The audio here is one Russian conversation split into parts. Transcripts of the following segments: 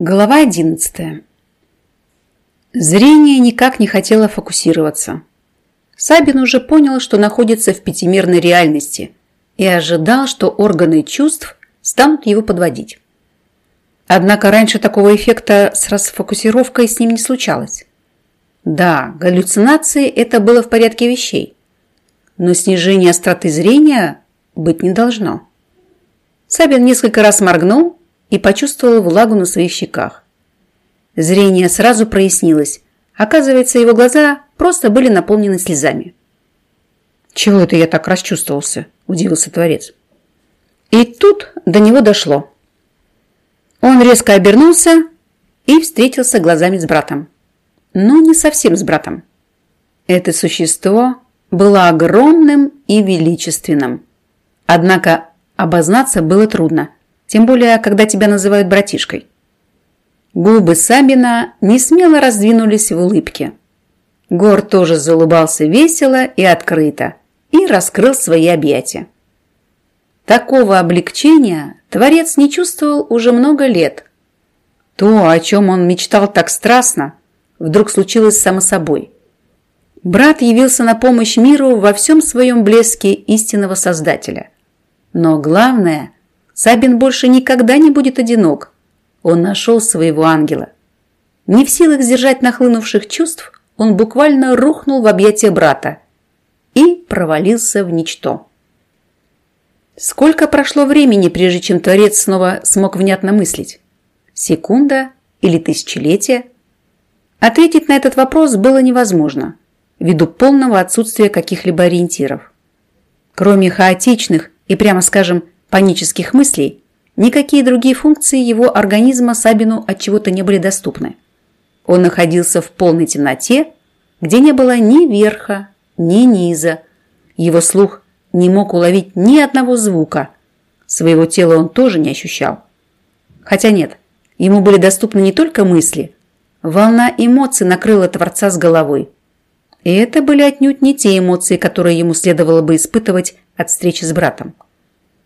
Глава 11. Зрение никак не хотело фокусироваться. Сабин уже понял, что находится в пятимерной реальности и ожидал, что органы чувств станут его подводить. Однако раньше такого эффекта с расфокусировкой с ним не случалось. Да, галлюцинации – это было в порядке вещей, но снижение остроты зрения быть не должно. Сабин несколько раз моргнул и почувствовал влагу на своих щеках. Зрение сразу прояснилось. Оказывается, его глаза просто были наполнены слезами. «Чего это я так расчувствовался?» – удивился Творец. И тут до него дошло. Он резко обернулся и встретился глазами с братом. Но не совсем с братом. Это существо было огромным и величественным. Однако обознаться было трудно – тем более, когда тебя называют братишкой. Губы Сабина не смело раздвинулись в улыбке. Гор тоже заулыбался весело и открыто и раскрыл свои объятия. Такого облегчения Творец не чувствовал уже много лет. То, о чем он мечтал так страстно, вдруг случилось само собой. Брат явился на помощь миру во всем своем блеске истинного Создателя. Но главное – Сабин больше никогда не будет одинок. Он нашел своего ангела. Не в силах сдержать нахлынувших чувств, он буквально рухнул в объятия брата и провалился в ничто. Сколько прошло времени, прежде чем Творец снова смог внятно мыслить? Секунда или тысячелетие? Ответить на этот вопрос было невозможно, ввиду полного отсутствия каких-либо ориентиров. Кроме хаотичных и, прямо скажем, панических мыслей, никакие другие функции его организма Сабину от чего-то не были доступны. Он находился в полной темноте, где не было ни верха, ни низа. Его слух не мог уловить ни одного звука. Своего тела он тоже не ощущал. Хотя нет, ему были доступны не только мысли. Волна эмоций накрыла Творца с головой. И это были отнюдь не те эмоции, которые ему следовало бы испытывать от встречи с братом.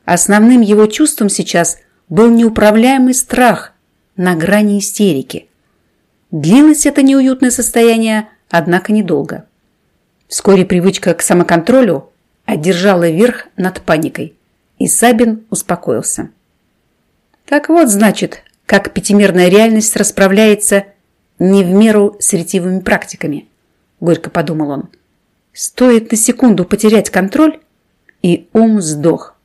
Основным его чувством сейчас был неуправляемый страх на грани истерики. Длилось это неуютное состояние, однако недолго. Вскоре привычка к самоконтролю одержала верх над паникой, и Сабин успокоился. Так вот, значит, как пятимерная реальность расправляется не в меру с ретивыми практиками, горько подумал он. Стоит на секунду потерять контроль, и ум сдох.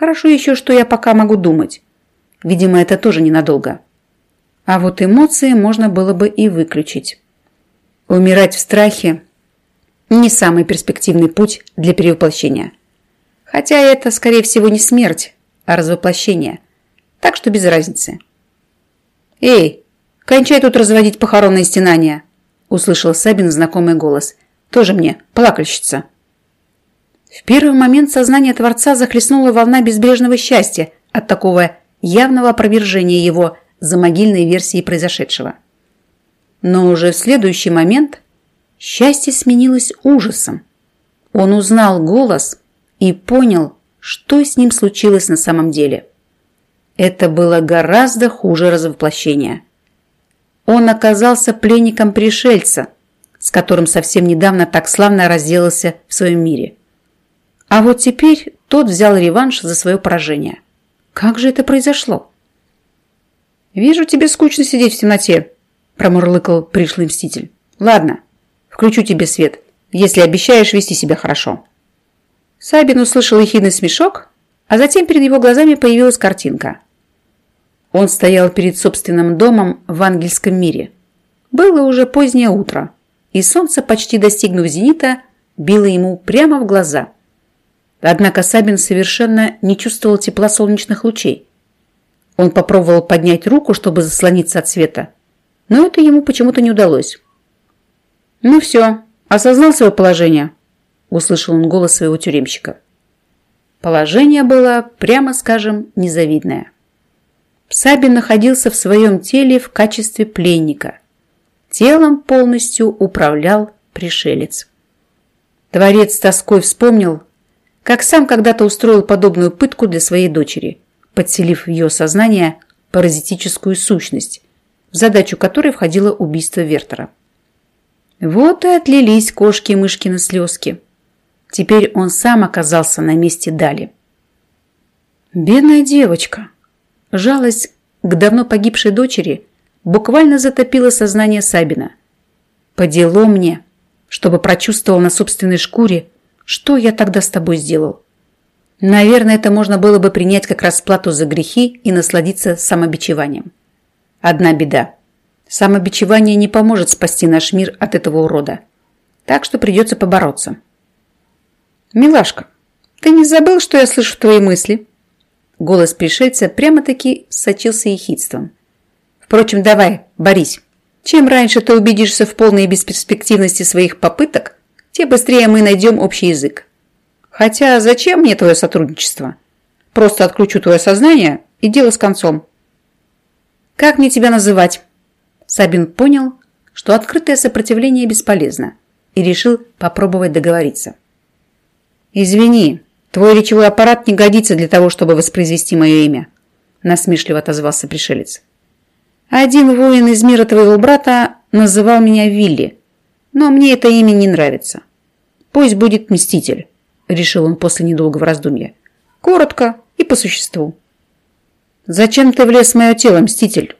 Хорошо еще, что я пока могу думать. Видимо, это тоже ненадолго. А вот эмоции можно было бы и выключить. Умирать в страхе – не самый перспективный путь для перевоплощения. Хотя это, скорее всего, не смерть, а развоплощение. Так что без разницы. «Эй, кончай тут разводить похоронные стенания!» – услышал Сабин знакомый голос. «Тоже мне, плакальщица!» В первый момент сознание Творца захлестнула волна безбрежного счастья от такого явного опровержения его замогильной версии произошедшего. Но уже в следующий момент счастье сменилось ужасом. Он узнал голос и понял, что с ним случилось на самом деле. Это было гораздо хуже развоплощения. Он оказался пленником пришельца, с которым совсем недавно так славно разделался в своем мире – а вот теперь тот взял реванш за свое поражение. Как же это произошло? «Вижу, тебе скучно сидеть в темноте», – промурлыкал пришлый мститель. «Ладно, включу тебе свет, если обещаешь вести себя хорошо». Сабин услышал ехидный смешок, а затем перед его глазами появилась картинка. Он стоял перед собственным домом в ангельском мире. Было уже позднее утро, и солнце, почти достигнув зенита, било ему прямо в глаза – Однако Сабин совершенно не чувствовал тепла солнечных лучей. Он попробовал поднять руку, чтобы заслониться от света, но это ему почему-то не удалось. «Ну все, осознал свое положение?» – услышал он голос своего тюремщика. Положение было, прямо скажем, незавидное. Сабин находился в своем теле в качестве пленника. Телом полностью управлял пришелец. Творец тоской вспомнил, как сам когда-то устроил подобную пытку для своей дочери, подселив в ее сознание паразитическую сущность, в задачу которой входило убийство Вертера. Вот и отлились кошки-мышкины слезки. Теперь он сам оказался на месте Дали. Бедная девочка. Жалость к давно погибшей дочери буквально затопила сознание Сабина. По делу мне, чтобы прочувствовал на собственной шкуре, что я тогда с тобой сделал. Наверное, это можно было бы принять как расплату за грехи и насладиться самобичеванием. Одна беда. Самобичевание не поможет спасти наш мир от этого урода. Так что придется побороться. «Милашка, ты не забыл, что я слышу твои мысли?» Голос пришельца прямо-таки сочился ехидством. «Впрочем, давай, борись. Чем раньше ты убедишься в полной бесперспективности своих попыток, тем быстрее мы найдем общий язык. Хотя зачем мне твое сотрудничество? Просто отключу твое сознание и дело с концом. Как мне тебя называть? Сабин понял, что открытое сопротивление бесполезно и решил попробовать договориться. «Извини, твой речевой аппарат не годится для того, чтобы воспроизвести мое имя», насмешливо отозвался пришелец. «Один воин из мира твоего брата называл меня Вилли, но мне это имя не нравится. Пусть будет Мститель решил он после недолгого раздумья. Коротко и по существу. «Зачем ты влез в мое тело, Мститель?»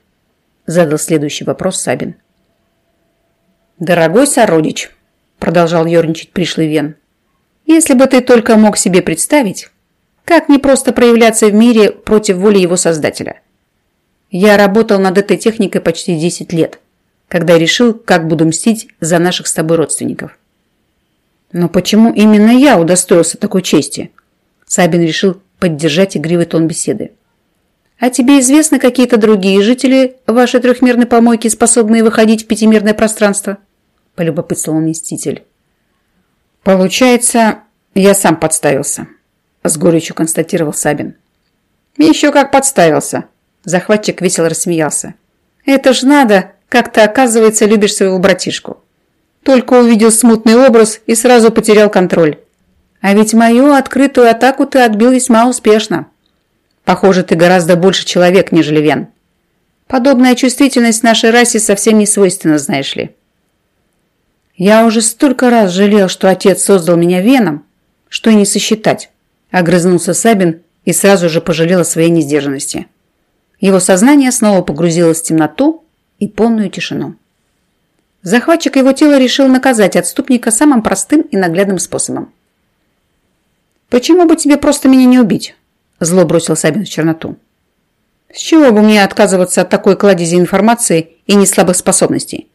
Задал следующий вопрос Сабин. «Дорогой сородич», продолжал ерничать пришлый Вен, «если бы ты только мог себе представить, как не просто проявляться в мире против воли его создателя. Я работал над этой техникой почти 10 лет, когда решил, как буду мстить за наших с тобой родственников. Но почему именно я удостоился такой чести? Сабин решил поддержать игривый тон беседы. А тебе известны какие-то другие жители вашей трехмерной помойки, способные выходить в пятимерное пространство? Полюбопытствовал мститель. Получается, я сам подставился. С горечью констатировал Сабин. Еще как подставился. Захватчик весело рассмеялся. Это ж надо, как ты, оказывается, любишь своего братишку. Только увидел смутный образ и сразу потерял контроль. А ведь мою открытую атаку ты отбил весьма успешно. Похоже, ты гораздо больше человек, нежели Вен. Подобная чувствительность нашей расе совсем не свойственна, знаешь ли. Я уже столько раз жалел, что отец создал меня Веном, что и не сосчитать. Огрызнулся Сабин и сразу же пожалел о своей несдержанности. Его сознание снова погрузилось в темноту и полную тишину. Захватчик его тела решил наказать отступника самым простым и наглядным способом. «Почему бы тебе просто меня не убить?» Зло бросил Сабин в черноту. «С чего бы мне отказываться от такой кладези информации и неслабых способностей?»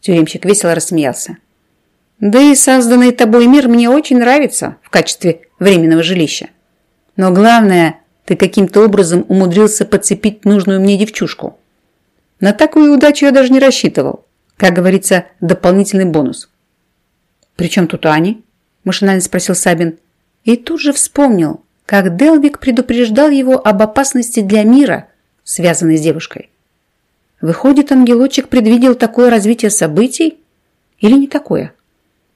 Тюремщик весело рассмеялся. «Да и созданный тобой мир мне очень нравится в качестве временного жилища. Но главное, ты каким-то образом умудрился подцепить нужную мне девчушку. На такую удачу я даже не рассчитывал. Как говорится, дополнительный бонус. «При чем тут Ани?» – машинально спросил Сабин. И тут же вспомнил, как Делвик предупреждал его об опасности для мира, связанной с девушкой. Выходит, ангелочек предвидел такое развитие событий? Или не такое?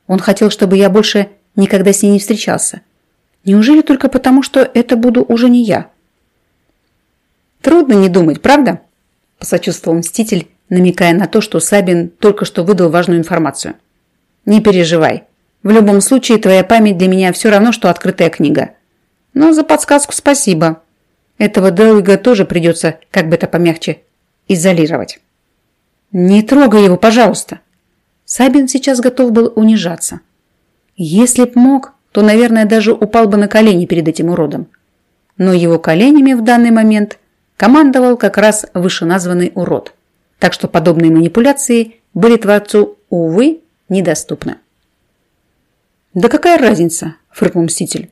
Он хотел, чтобы я больше никогда с ней не встречался. Неужели только потому, что это буду уже не я? Трудно не думать, правда? Посочувствовал Мститель, намекая на то, что Сабин только что выдал важную информацию. «Не переживай. В любом случае, твоя память для меня все равно, что открытая книга. Но за подсказку спасибо. Этого Делвига тоже придется, как бы это помягче, изолировать». «Не трогай его, пожалуйста!» Сабин сейчас готов был унижаться. Если б мог, то, наверное, даже упал бы на колени перед этим уродом. Но его коленями в данный момент командовал как раз вышеназванный урод так что подобные манипуляции были Творцу, увы, недоступны. «Да какая разница?» – фыркнул Мститель.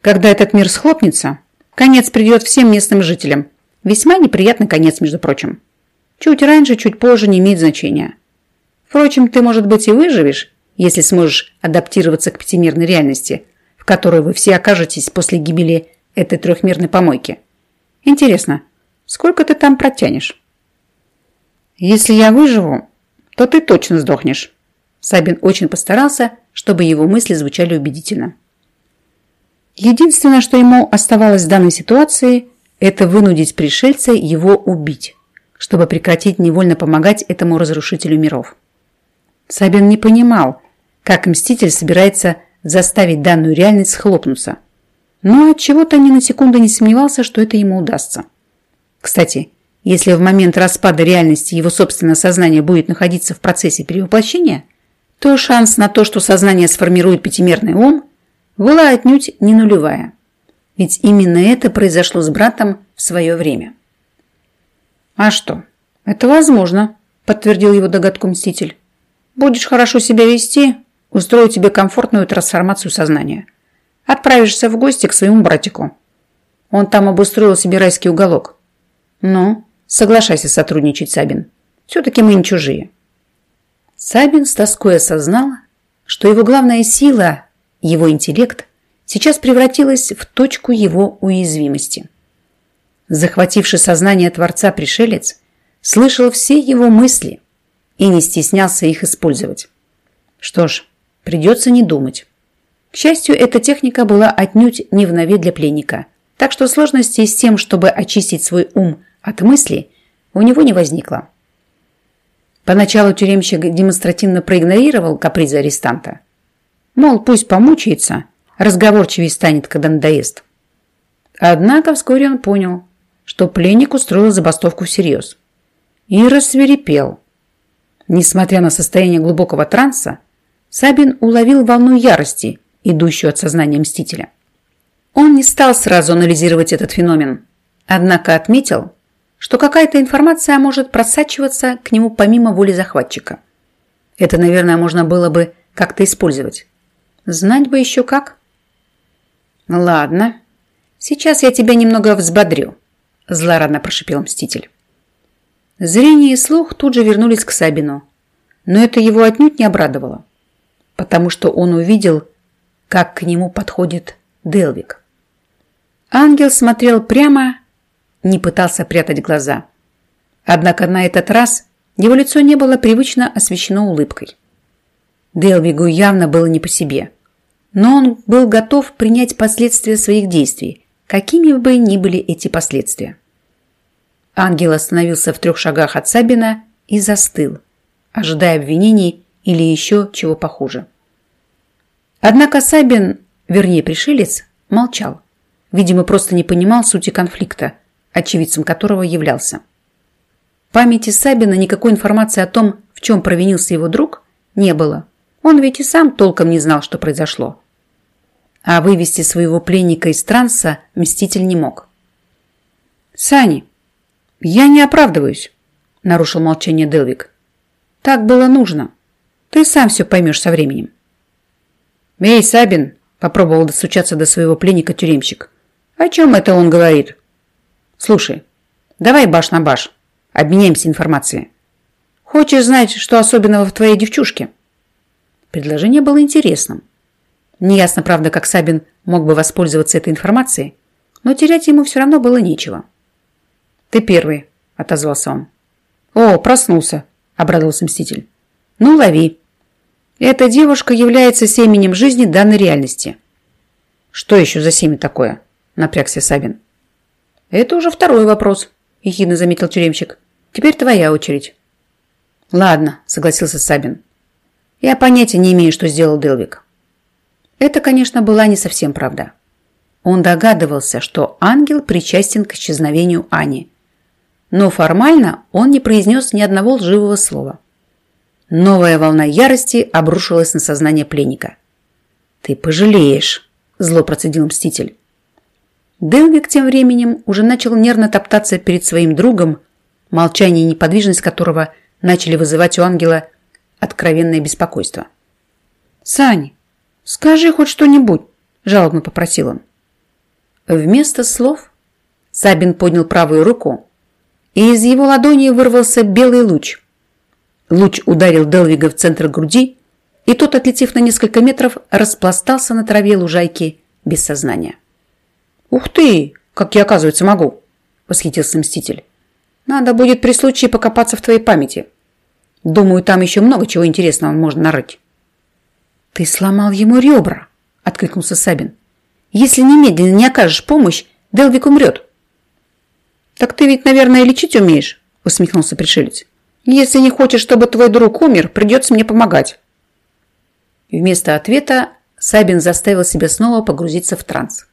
«Когда этот мир схлопнется, конец придет всем местным жителям. Весьма неприятный конец, между прочим. Чуть раньше, чуть позже не имеет значения. Впрочем, ты, может быть, и выживешь, если сможешь адаптироваться к пятимерной реальности, в которой вы все окажетесь после гибели этой трехмерной помойки. Интересно, сколько ты там протянешь?» «Если я выживу, то ты точно сдохнешь». Сабин очень постарался, чтобы его мысли звучали убедительно. Единственное, что ему оставалось в данной ситуации, это вынудить пришельца его убить, чтобы прекратить невольно помогать этому разрушителю миров. Сабин не понимал, как Мститель собирается заставить данную реальность схлопнуться, но от чего то ни на секунду не сомневался, что это ему удастся. Кстати, если в момент распада реальности его собственное сознание будет находиться в процессе перевоплощения, то шанс на то, что сознание сформирует пятимерный ум, была отнюдь не нулевая. Ведь именно это произошло с братом в свое время. «А что? Это возможно», – подтвердил его догадку Мститель. «Будешь хорошо себя вести, устрою тебе комфортную трансформацию сознания. Отправишься в гости к своему братику. Он там обустроил себе райский уголок. Ну, Соглашайся сотрудничать, Сабин. Все-таки мы не чужие. Сабин с тоской осознал, что его главная сила, его интеллект, сейчас превратилась в точку его уязвимости. Захвативший сознание Творца пришелец слышал все его мысли и не стеснялся их использовать. Что ж, придется не думать. К счастью, эта техника была отнюдь не в нове для пленника, так что сложностей с тем, чтобы очистить свой ум от мысли у него не возникло. Поначалу тюремщик демонстративно проигнорировал капризы арестанта. Мол, пусть помучается, разговорчивее станет, когда надоест. Однако вскоре он понял, что пленник устроил забастовку всерьез. И рассверепел. Несмотря на состояние глубокого транса, Сабин уловил волну ярости, идущую от сознания Мстителя. Он не стал сразу анализировать этот феномен, однако отметил, что какая-то информация может просачиваться к нему помимо воли захватчика. Это, наверное, можно было бы как-то использовать. Знать бы еще как. Ладно, сейчас я тебя немного взбодрю, злорадно прошипел Мститель. Зрение и слух тут же вернулись к Сабину, но это его отнюдь не обрадовало, потому что он увидел, как к нему подходит Делвик. Ангел смотрел прямо не пытался прятать глаза. Однако на этот раз его лицо не было привычно освещено улыбкой. Делвигу явно было не по себе. Но он был готов принять последствия своих действий, какими бы ни были эти последствия. Ангел остановился в трех шагах от Сабина и застыл, ожидая обвинений или еще чего похуже. Однако Сабин, вернее пришелец, молчал. Видимо, просто не понимал сути конфликта, очевидцем которого являлся. В памяти Сабина никакой информации о том, в чем провинился его друг, не было. Он ведь и сам толком не знал, что произошло. А вывести своего пленника из транса Мститель не мог. «Сани, я не оправдываюсь», – нарушил молчание Делвик. «Так было нужно. Ты сам все поймешь со временем». «Эй, Сабин!» – попробовал достучаться до своего пленника тюремщик. «О чем это он говорит?» Слушай, давай баш на баш. Обменяемся информацией. Хочешь знать, что особенного в твоей девчушке? Предложение было интересным. Неясно, правда, как Сабин мог бы воспользоваться этой информацией, но терять ему все равно было нечего. «Ты первый», — отозвался он. «О, проснулся», — обрадовался Мститель. «Ну, лови». Эта девушка является семенем жизни данной реальности. «Что еще за семя такое?» — напрягся Сабин. «Это уже второй вопрос», – ехидно заметил тюремщик. «Теперь твоя очередь». «Ладно», – согласился Сабин. «Я понятия не имею, что сделал Делвик». Это, конечно, была не совсем правда. Он догадывался, что ангел причастен к исчезновению Ани. Но формально он не произнес ни одного лживого слова. Новая волна ярости обрушилась на сознание пленника. «Ты пожалеешь», – зло процедил Мститель. Делвик тем временем уже начал нервно топтаться перед своим другом, молчание и неподвижность которого начали вызывать у ангела откровенное беспокойство. «Сань, скажи хоть что-нибудь», – жалобно попросил он. Вместо слов Сабин поднял правую руку, и из его ладони вырвался белый луч. Луч ударил Делвига в центр груди, и тот, отлетев на несколько метров, распластался на траве лужайки без сознания. «Ух ты! Как я, оказывается, могу!» – восхитился Мститель. «Надо будет при случае покопаться в твоей памяти. Думаю, там еще много чего интересного можно нарыть». «Ты сломал ему ребра!» – откликнулся Сабин. «Если немедленно не окажешь помощь, Делвик умрет». «Так ты ведь, наверное, лечить умеешь?» – усмехнулся пришелец. «Если не хочешь, чтобы твой друг умер, придется мне помогать». Вместо ответа Сабин заставил себя снова погрузиться в транс.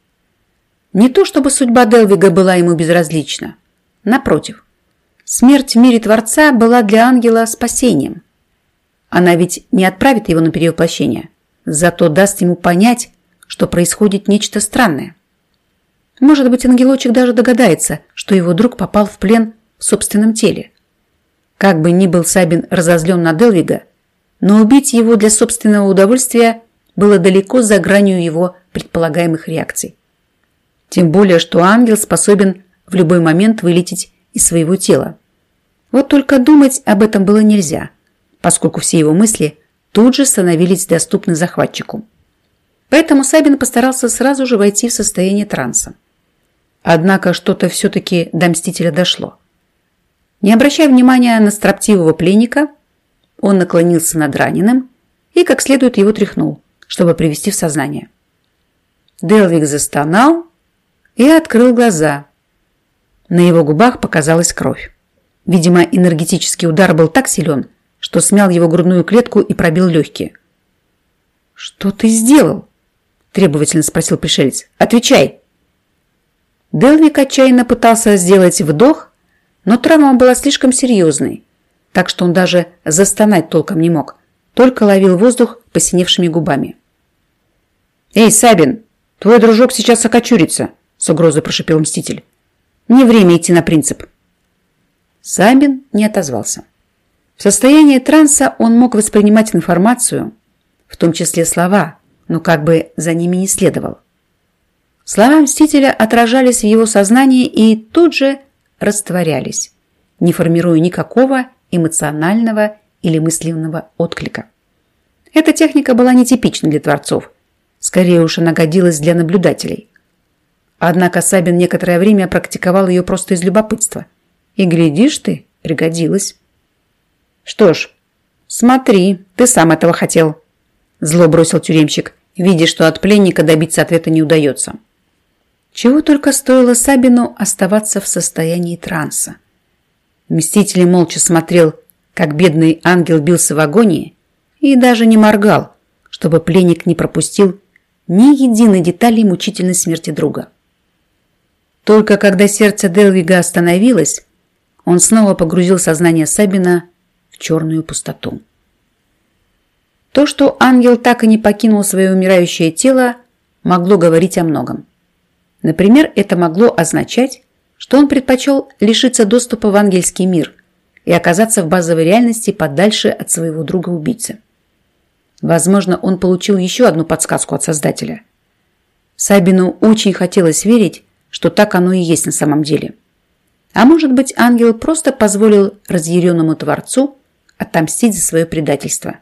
Не то чтобы судьба Делвига была ему безразлична. Напротив, смерть в мире Творца была для ангела спасением. Она ведь не отправит его на перевоплощение, зато даст ему понять, что происходит нечто странное. Может быть, ангелочек даже догадается, что его друг попал в плен в собственном теле. Как бы ни был Сабин разозлен на Делвига, но убить его для собственного удовольствия было далеко за гранью его предполагаемых реакций. Тем более, что ангел способен в любой момент вылететь из своего тела. Вот только думать об этом было нельзя, поскольку все его мысли тут же становились доступны захватчику. Поэтому Сабин постарался сразу же войти в состояние транса. Однако что-то все-таки до Мстителя дошло. Не обращая внимания на строптивого пленника, он наклонился над раненым и как следует его тряхнул, чтобы привести в сознание. Делвик застонал и открыл глаза. На его губах показалась кровь. Видимо, энергетический удар был так силен, что смял его грудную клетку и пробил легкие. «Что ты сделал?» – требовательно спросил пришелец. «Отвечай!» Делвик отчаянно пытался сделать вдох, но травма была слишком серьезной, так что он даже застонать толком не мог, только ловил воздух посиневшими губами. «Эй, Сабин, твой дружок сейчас окочурится!» – с угрозой прошипел Мститель. «Не время идти на принцип». Сабин не отозвался. В состоянии транса он мог воспринимать информацию, в том числе слова, но как бы за ними не следовал. Слова Мстителя отражались в его сознании и тут же растворялись, не формируя никакого эмоционального или мысленного отклика. Эта техника была нетипична для творцов, скорее уж она годилась для наблюдателей. Однако Сабин некоторое время практиковал ее просто из любопытства. И, глядишь ты, пригодилась. «Что ж, смотри, ты сам этого хотел», – зло бросил тюремщик, видя, что от пленника добиться ответа не удается. Чего только стоило Сабину оставаться в состоянии транса. Мститель молча смотрел, как бедный ангел бился в агонии, и даже не моргал, чтобы пленник не пропустил ни единой детали мучительной смерти друга. Только когда сердце Делвига остановилось, он снова погрузил сознание Сабина в черную пустоту. То, что ангел так и не покинул свое умирающее тело, могло говорить о многом. Например, это могло означать, что он предпочел лишиться доступа в ангельский мир и оказаться в базовой реальности подальше от своего друга-убийцы. Возможно, он получил еще одну подсказку от Создателя. Сабину очень хотелось верить, что так оно и есть на самом деле. А может быть, ангел просто позволил разъяренному Творцу отомстить за свое предательство.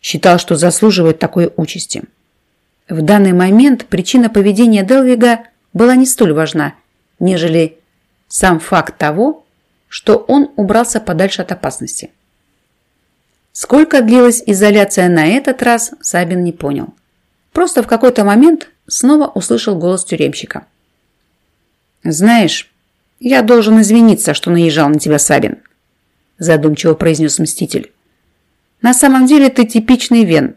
Считал, что заслуживает такой участи. В данный момент причина поведения Делвига была не столь важна, нежели сам факт того, что он убрался подальше от опасности. Сколько длилась изоляция на этот раз, Сабин не понял. Просто в какой-то момент снова услышал голос тюремщика. «Знаешь, я должен извиниться, что наезжал на тебя, Сабин», задумчиво произнес Мститель. «На самом деле ты типичный Вен.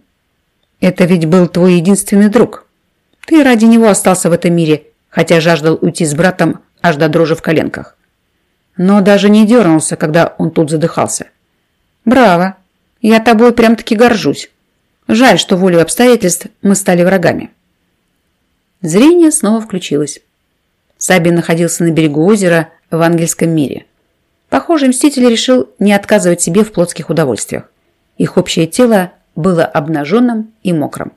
Это ведь был твой единственный друг. Ты ради него остался в этом мире, хотя жаждал уйти с братом аж до дрожи в коленках. Но даже не дернулся, когда он тут задыхался. Браво! Я тобой прям-таки горжусь. Жаль, что волей обстоятельств мы стали врагами. Зрение снова включилось. Саби находился на берегу озера в ангельском мире. Похоже, Мститель решил не отказывать себе в плотских удовольствиях. Их общее тело было обнаженным и мокрым.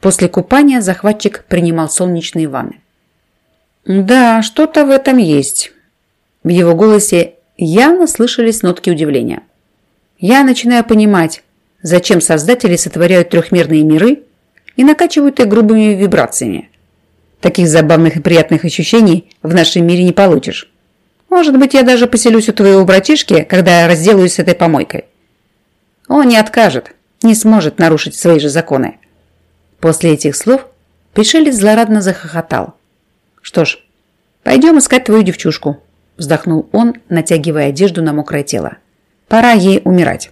После купания захватчик принимал солнечные ванны. «Да, что-то в этом есть». В его голосе явно слышались нотки удивления. «Я начинаю понимать, зачем создатели сотворяют трехмерные миры и накачивают их грубыми вибрациями. Таких забавных и приятных ощущений в нашем мире не получишь. Может быть, я даже поселюсь у твоего братишки, когда разделаюсь с этой помойкой. Он не откажет, не сможет нарушить свои же законы. После этих слов пришелец злорадно захохотал. Что ж, пойдем искать твою девчушку. вздохнул он, натягивая одежду на мокрое тело. Пора ей умирать.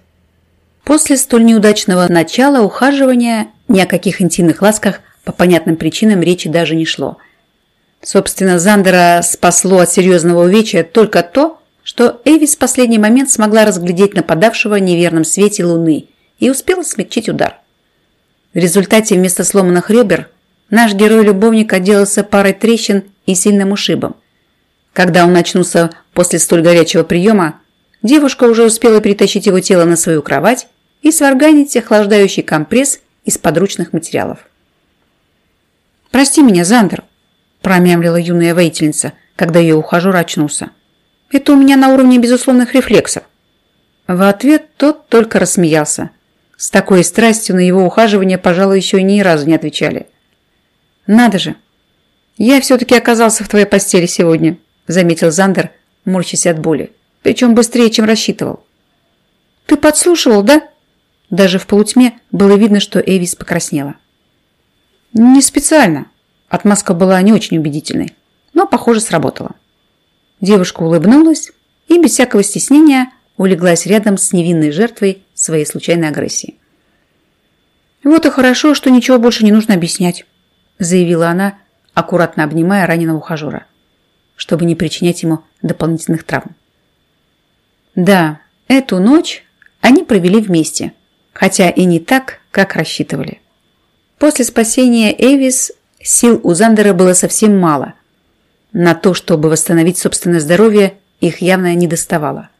После столь неудачного начала ухаживания ни о каких интимных ласках по понятным причинам речи даже не шло. Собственно, Зандера спасло от серьезного увечья только то, что Эвис в последний момент смогла разглядеть нападавшего в неверном свете луны и успела смягчить удар. В результате вместо сломанных ребер наш герой-любовник отделался парой трещин и сильным ушибом. Когда он очнулся после столь горячего приема, девушка уже успела перетащить его тело на свою кровать и сварганить охлаждающий компресс из подручных материалов. «Прости меня, Зандер», – промямлила юная воительница, когда ее ухажер очнулся. «Это у меня на уровне безусловных рефлексов». В ответ тот только рассмеялся. С такой страстью на его ухаживание, пожалуй, еще и ни разу не отвечали. «Надо же! Я все-таки оказался в твоей постели сегодня», – заметил Зандер, морщась от боли. «Причем быстрее, чем рассчитывал». «Ты подслушивал, да?» Даже в полутьме было видно, что Эвис покраснела. Не специально. Отмазка была не очень убедительной, но, похоже, сработала. Девушка улыбнулась и без всякого стеснения улеглась рядом с невинной жертвой своей случайной агрессии. «Вот и хорошо, что ничего больше не нужно объяснять», заявила она, аккуратно обнимая раненого ухажера, чтобы не причинять ему дополнительных травм. Да, эту ночь они провели вместе, хотя и не так, как рассчитывали. После спасения Эвис сил у Зандера было совсем мало. На то, чтобы восстановить собственное здоровье, их явно не доставало.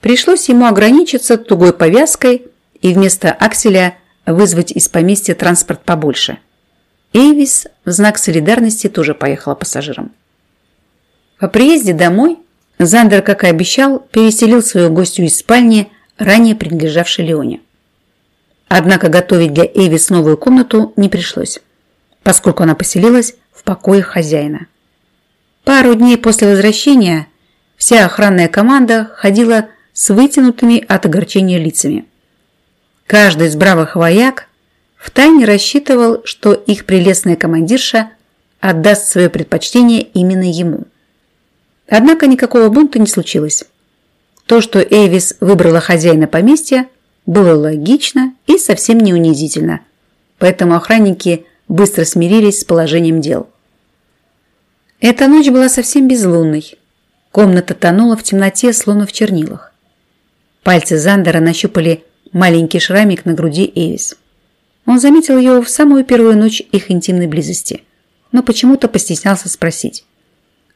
Пришлось ему ограничиться тугой повязкой и вместо акселя вызвать из поместья транспорт побольше. Эвис в знак солидарности тоже поехала пассажиром. По приезде домой Зандер, как и обещал, переселил свою гостью из спальни, ранее принадлежавшей Леоне. Однако готовить для Эвис новую комнату не пришлось, поскольку она поселилась в покоях хозяина. Пару дней после возвращения вся охранная команда ходила с вытянутыми от огорчения лицами. Каждый из бравых вояк втайне рассчитывал, что их прелестная командирша отдаст свое предпочтение именно ему. Однако никакого бунта не случилось. То, что Эвис выбрала хозяина поместья – было логично и совсем не унизительно. Поэтому охранники быстро смирились с положением дел. Эта ночь была совсем безлунной. Комната тонула в темноте, словно в чернилах. Пальцы Зандера нащупали маленький шрамик на груди Эвис. Он заметил ее в самую первую ночь их интимной близости, но почему-то постеснялся спросить.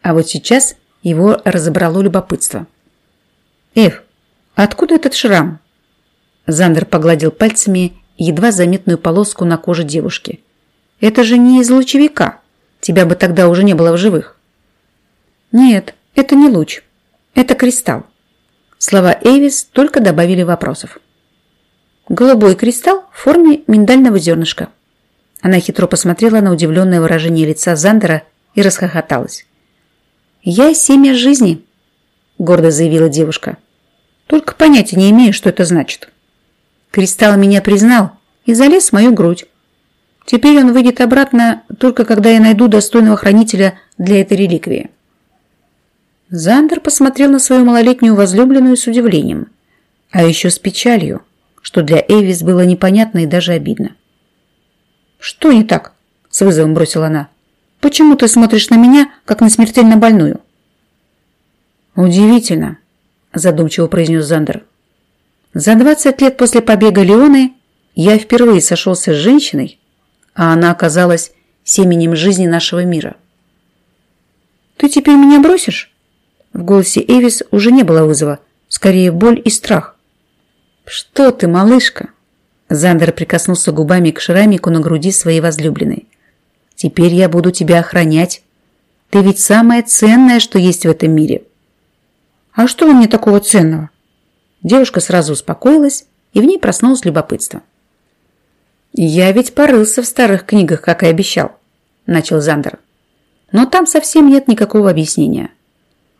А вот сейчас его разобрало любопытство. «Эв, откуда этот шрам?» Зандер погладил пальцами едва заметную полоску на коже девушки. «Это же не из лучевика. Тебя бы тогда уже не было в живых». «Нет, это не луч. Это кристалл». Слова Эвис только добавили вопросов. «Голубой кристалл в форме миндального зернышка». Она хитро посмотрела на удивленное выражение лица Зандера и расхохоталась. «Я семя жизни», – гордо заявила девушка. «Только понятия не имею, что это значит». Кристалл меня признал и залез в мою грудь. Теперь он выйдет обратно только когда я найду достойного хранителя для этой реликвии. Зандер посмотрел на свою малолетнюю возлюбленную с удивлением, а еще с печалью, что для Эвис было непонятно и даже обидно. «Что не так?» – с вызовом бросила она. «Почему ты смотришь на меня, как на смертельно больную?» «Удивительно», – задумчиво произнес Зандер. За 20 лет после побега Леоны я впервые сошелся с женщиной, а она оказалась семенем жизни нашего мира. «Ты теперь меня бросишь?» В голосе Эвис уже не было вызова, скорее боль и страх. «Что ты, малышка?» Зандер прикоснулся губами к шрамику на груди своей возлюбленной. «Теперь я буду тебя охранять. Ты ведь самое ценное, что есть в этом мире». «А что во мне такого ценного?» Девушка сразу успокоилась, и в ней проснулось любопытство. «Я ведь порылся в старых книгах, как и обещал», – начал Зандер. «Но там совсем нет никакого объяснения.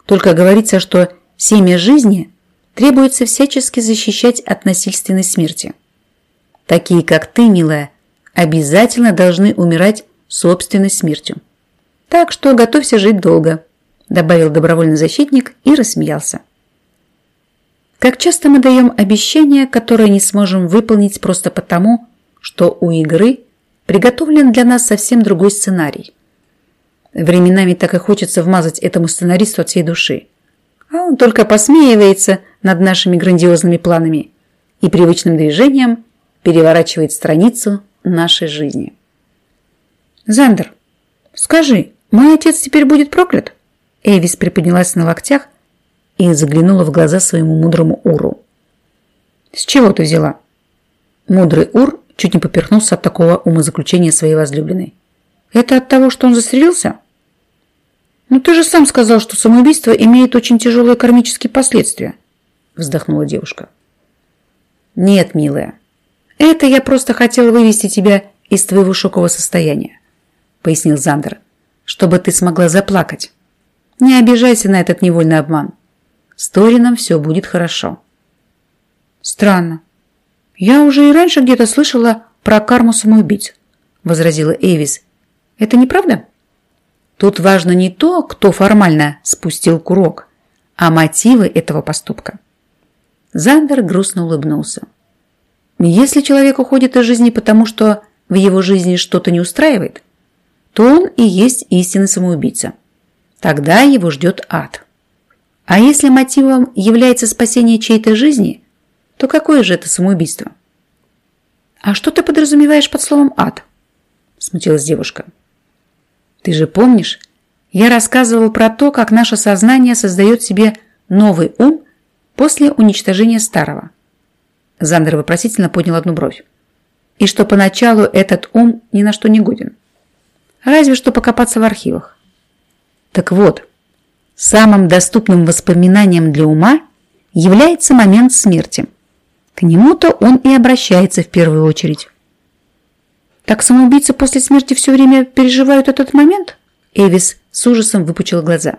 Только говорится, что семя жизни требуется всячески защищать от насильственной смерти. Такие, как ты, милая, обязательно должны умирать собственной смертью. Так что готовься жить долго. добавил добровольный защитник и рассмеялся. Как часто мы даем обещания, которые не сможем выполнить просто потому, что у игры приготовлен для нас совсем другой сценарий. Временами так и хочется вмазать этому сценаристу от всей души. А он только посмеивается над нашими грандиозными планами и привычным движением переворачивает страницу нашей жизни. «Зандер, скажи, мой отец теперь будет проклят?» Эвис приподнялась на локтях и заглянула в глаза своему мудрому Уру. «С чего ты взяла?» Мудрый Ур чуть не поперхнулся от такого умозаключения своей возлюбленной. «Это от того, что он застрелился?» «Ну ты же сам сказал, что самоубийство имеет очень тяжелые кармические последствия», вздохнула девушка. «Нет, милая, это я просто хотела вывести тебя из твоего шокового состояния», пояснил Зандер, чтобы ты смогла заплакать. Не обижайся на этот невольный обман. С Торином все будет хорошо. Странно. Я уже и раньше где-то слышала про карму самоубийц, возразила Эвис. Это неправда? Тут важно не то, кто формально спустил курок, а мотивы этого поступка. Зандер грустно улыбнулся. Если человек уходит из жизни потому, что в его жизни что-то не устраивает, то он и есть истинный самоубийца. Тогда его ждет ад. А если мотивом является спасение чьей-то жизни, то какое же это самоубийство? «А что ты подразумеваешь под словом «ад»?» – смутилась девушка. «Ты же помнишь, я рассказывал про то, как наше сознание создает себе новый ум после уничтожения старого». Зандер вопросительно поднял одну бровь. «И что поначалу этот ум ни на что не годен. Разве что покопаться в архивах». Так вот, Самым доступным воспоминанием для ума является момент смерти. К нему-то он и обращается в первую очередь. Так самоубийцы после смерти все время переживают этот момент? Эвис с ужасом выпучил глаза.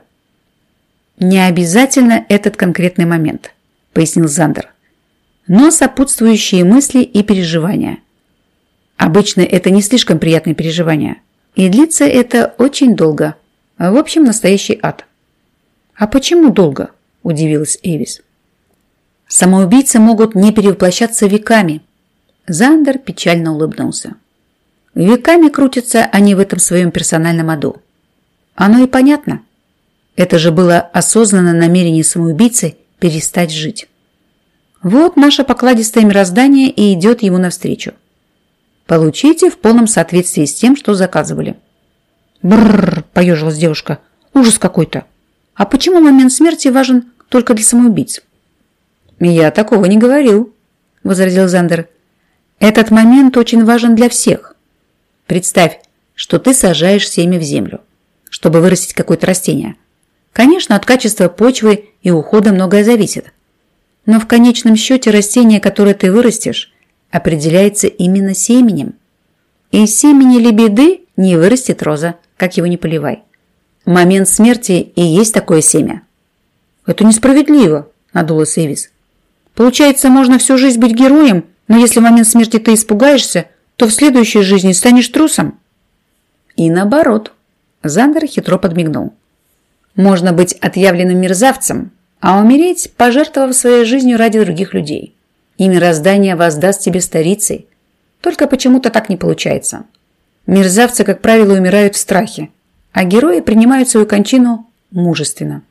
Не обязательно этот конкретный момент, пояснил Зандер, но сопутствующие мысли и переживания. Обычно это не слишком приятные переживания, и длится это очень долго. В общем, настоящий ад. «А почему долго?» – удивилась Эвис. «Самоубийцы могут не перевоплощаться веками». Зандер печально улыбнулся. «Веками крутятся они в этом своем персональном аду. Оно и понятно. Это же было осознанное намерение самоубийцы перестать жить. Вот наше покладистое мироздание и идет ему навстречу. Получите в полном соответствии с тем, что заказывали». «Брррр!» – поежилась девушка. «Ужас какой-то!» А почему момент смерти важен только для самоубийц? Я такого не говорил, возразил Зандер. Этот момент очень важен для всех. Представь, что ты сажаешь семя в землю, чтобы вырастить какое-то растение. Конечно, от качества почвы и ухода многое зависит. Но в конечном счете растение, которое ты вырастешь, определяется именно семенем. И из семени лебеды не вырастет роза, как его не поливай. Момент смерти и есть такое семя. Это несправедливо, надулась Эвис. Получается, можно всю жизнь быть героем, но если в момент смерти ты испугаешься, то в следующей жизни станешь трусом. И наоборот. Зандер хитро подмигнул. Можно быть отъявленным мерзавцем, а умереть, пожертвовав своей жизнью ради других людей. И мироздание воздаст тебе старицей. Только почему-то так не получается. Мерзавцы, как правило, умирают в страхе, а герои принимают свою кончину мужественно.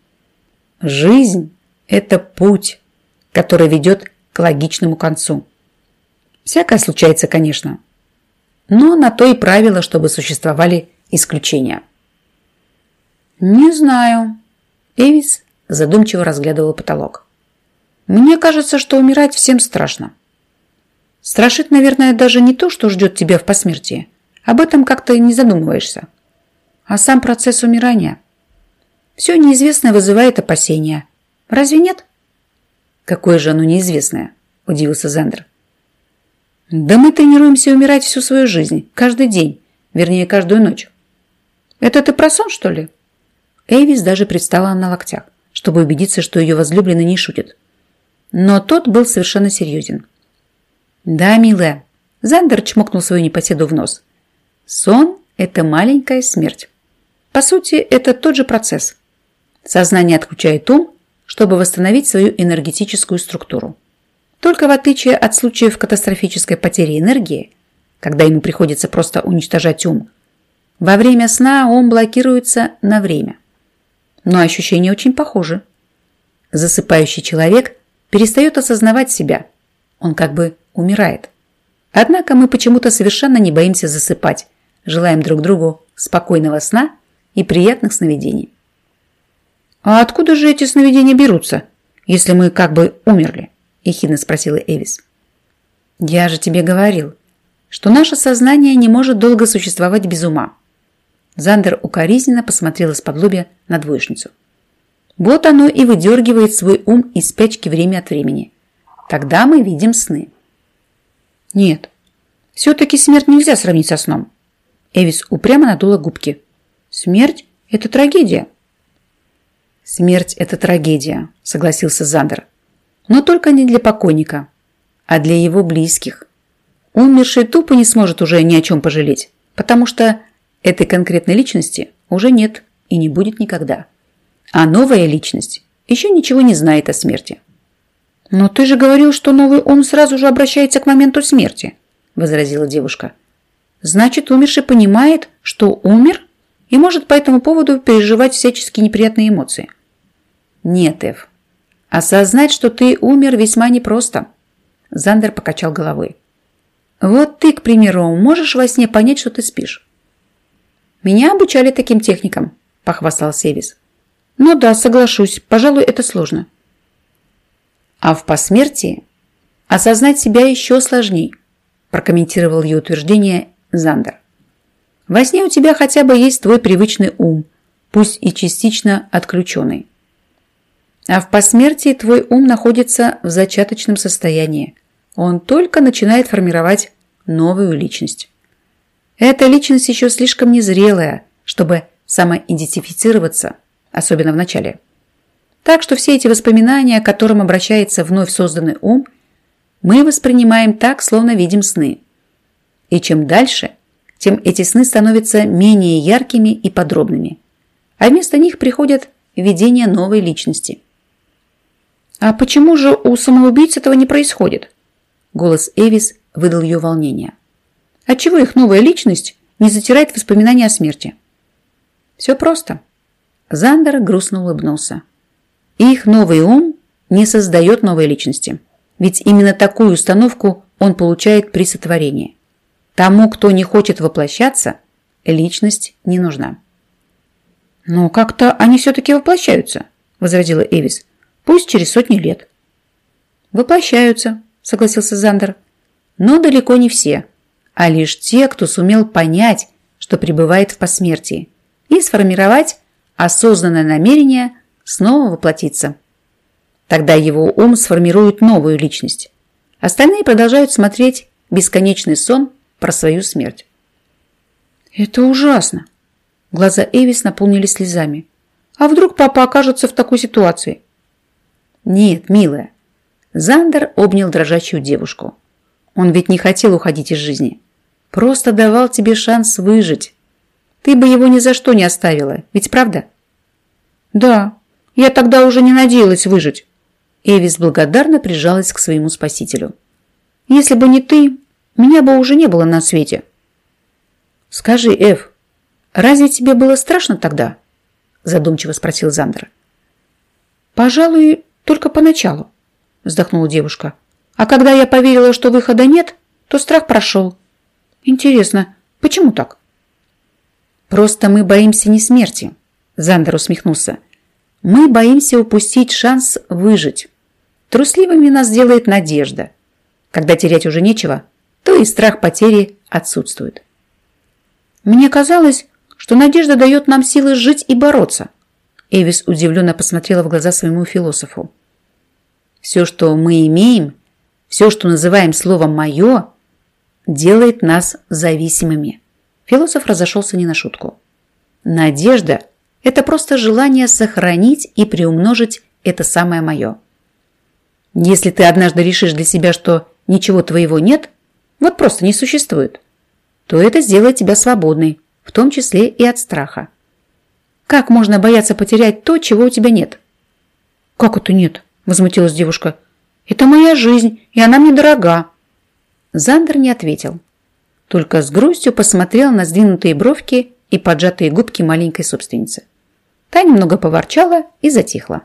Жизнь – это путь, который ведет к логичному концу. Всякое случается, конечно, но на то и правило, чтобы существовали исключения. «Не знаю». Эвис задумчиво разглядывал потолок. «Мне кажется, что умирать всем страшно. Страшит, наверное, даже не то, что ждет тебя в посмертии. Об этом как-то не задумываешься а сам процесс умирания. Все неизвестное вызывает опасения. Разве нет? Какое же оно неизвестное, удивился Зандер. Да мы тренируемся умирать всю свою жизнь, каждый день, вернее, каждую ночь. Это ты про сон, что ли? Эвис даже предстала на локтях, чтобы убедиться, что ее возлюбленный не шутит. Но тот был совершенно серьезен. Да, милая, Зандер чмокнул свою непоседу в нос. Сон – это маленькая смерть. По сути, это тот же процесс. Сознание отключает ум, чтобы восстановить свою энергетическую структуру. Только в отличие от случаев катастрофической потери энергии, когда ему приходится просто уничтожать ум, во время сна ум блокируется на время. Но ощущения очень похожи. Засыпающий человек перестает осознавать себя. Он как бы умирает. Однако мы почему-то совершенно не боимся засыпать, желаем друг другу спокойного сна и приятных сновидений. «А откуда же эти сновидения берутся, если мы как бы умерли?» – ехидно спросила Эвис. «Я же тебе говорил, что наше сознание не может долго существовать без ума». Зандер укоризненно посмотрел из-под лобья на двоечницу. «Вот оно и выдергивает свой ум из спячки время от времени. Тогда мы видим сны». «Нет, все-таки смерть нельзя сравнить со сном». Эвис упрямо надула губки. «Смерть – это трагедия». «Смерть – это трагедия», – согласился Зандер. Но только не для покойника, а для его близких. Умерший тупо не сможет уже ни о чем пожалеть, потому что этой конкретной личности уже нет и не будет никогда. А новая личность еще ничего не знает о смерти. «Но ты же говорил, что новый ум сразу же обращается к моменту смерти», – возразила девушка. «Значит, умерший понимает, что умер и может по этому поводу переживать всяческие неприятные эмоции». «Нет, Эв, Осознать, что ты умер, весьма непросто. Зандер покачал головой. Вот ты, к примеру, можешь во сне понять, что ты спишь. Меня обучали таким техникам, похвастался Эвис. Ну да, соглашусь, пожалуй, это сложно. А в посмертии осознать себя еще сложней, прокомментировал ее утверждение Зандер. Во сне у тебя хотя бы есть твой привычный ум, пусть и частично отключенный. А в посмертии твой ум находится в зачаточном состоянии. Он только начинает формировать новую личность. Эта личность еще слишком незрелая, чтобы самоидентифицироваться, особенно в начале. Так что все эти воспоминания, к которым обращается вновь созданный ум, мы воспринимаем так, словно видим сны. И чем дальше, тем эти сны становятся менее яркими и подробными. А вместо них приходят видения новой личности. «А почему же у самоубийц этого не происходит?» Голос Эвис выдал ее волнение. «Отчего их новая личность не затирает воспоминания о смерти?» «Все просто». Зандер грустно улыбнулся. «Их новый ум не создает новой личности. Ведь именно такую установку он получает при сотворении. Тому, кто не хочет воплощаться, личность не нужна». «Но как-то они все-таки воплощаются», – возразила Эвис. Пусть через сотни лет. Воплощаются, согласился Зандер. Но далеко не все, а лишь те, кто сумел понять, что пребывает в посмертии, и сформировать осознанное намерение снова воплотиться. Тогда его ум сформирует новую личность. Остальные продолжают смотреть бесконечный сон про свою смерть. «Это ужасно!» Глаза Эвис наполнились слезами. «А вдруг папа окажется в такой ситуации? «Нет, милая». Зандер обнял дрожащую девушку. Он ведь не хотел уходить из жизни. Просто давал тебе шанс выжить. Ты бы его ни за что не оставила, ведь правда? Да, я тогда уже не надеялась выжить. Эвис благодарно прижалась к своему спасителю. Если бы не ты, меня бы уже не было на свете. Скажи, Эв, разве тебе было страшно тогда? Задумчиво спросил Зандер. Пожалуй, только поначалу, вздохнула девушка. А когда я поверила, что выхода нет, то страх прошел. Интересно, почему так? Просто мы боимся не смерти, Зандер усмехнулся. Мы боимся упустить шанс выжить. Трусливыми нас делает надежда. Когда терять уже нечего, то и страх потери отсутствует. Мне казалось, что надежда дает нам силы жить и бороться. Эвис удивленно посмотрела в глаза своему философу. Все, что мы имеем, все, что называем словом «моё», делает нас зависимыми. Философ разошелся не на шутку. Надежда – это просто желание сохранить и приумножить это самое «моё». Если ты однажды решишь для себя, что ничего твоего нет, вот просто не существует, то это сделает тебя свободной, в том числе и от страха. Как можно бояться потерять то, чего у тебя нет? Как это нет? Возмутилась девушка. Это моя жизнь, и она мне дорога. Зандер не ответил. Только с грустью посмотрел на сдвинутые бровки и поджатые губки маленькой собственницы. Та немного поворчала и затихла.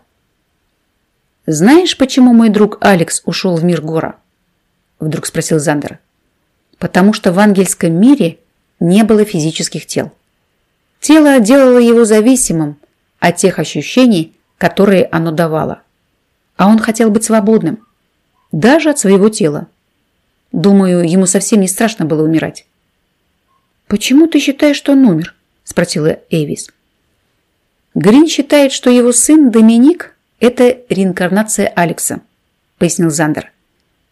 «Знаешь, почему мой друг Алекс ушел в мир Гора?» Вдруг спросил Зандер. «Потому что в ангельском мире не было физических тел. Тело делало его зависимым от тех ощущений, которые оно давало. А он хотел быть свободным, даже от своего тела. Думаю, ему совсем не страшно было умирать. «Почему ты считаешь, что он умер?» – спросила Эвис. Грин считает, что его сын Доминик – это реинкарнация Алекса, пояснил Зандер.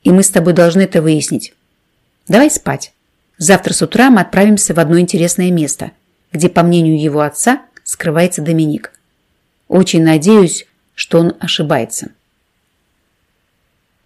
И мы с тобой должны это выяснить. Давай спать. Завтра с утра мы отправимся в одно интересное место, где, по мнению его отца, скрывается Доминик. Очень надеюсь, что он ошибается.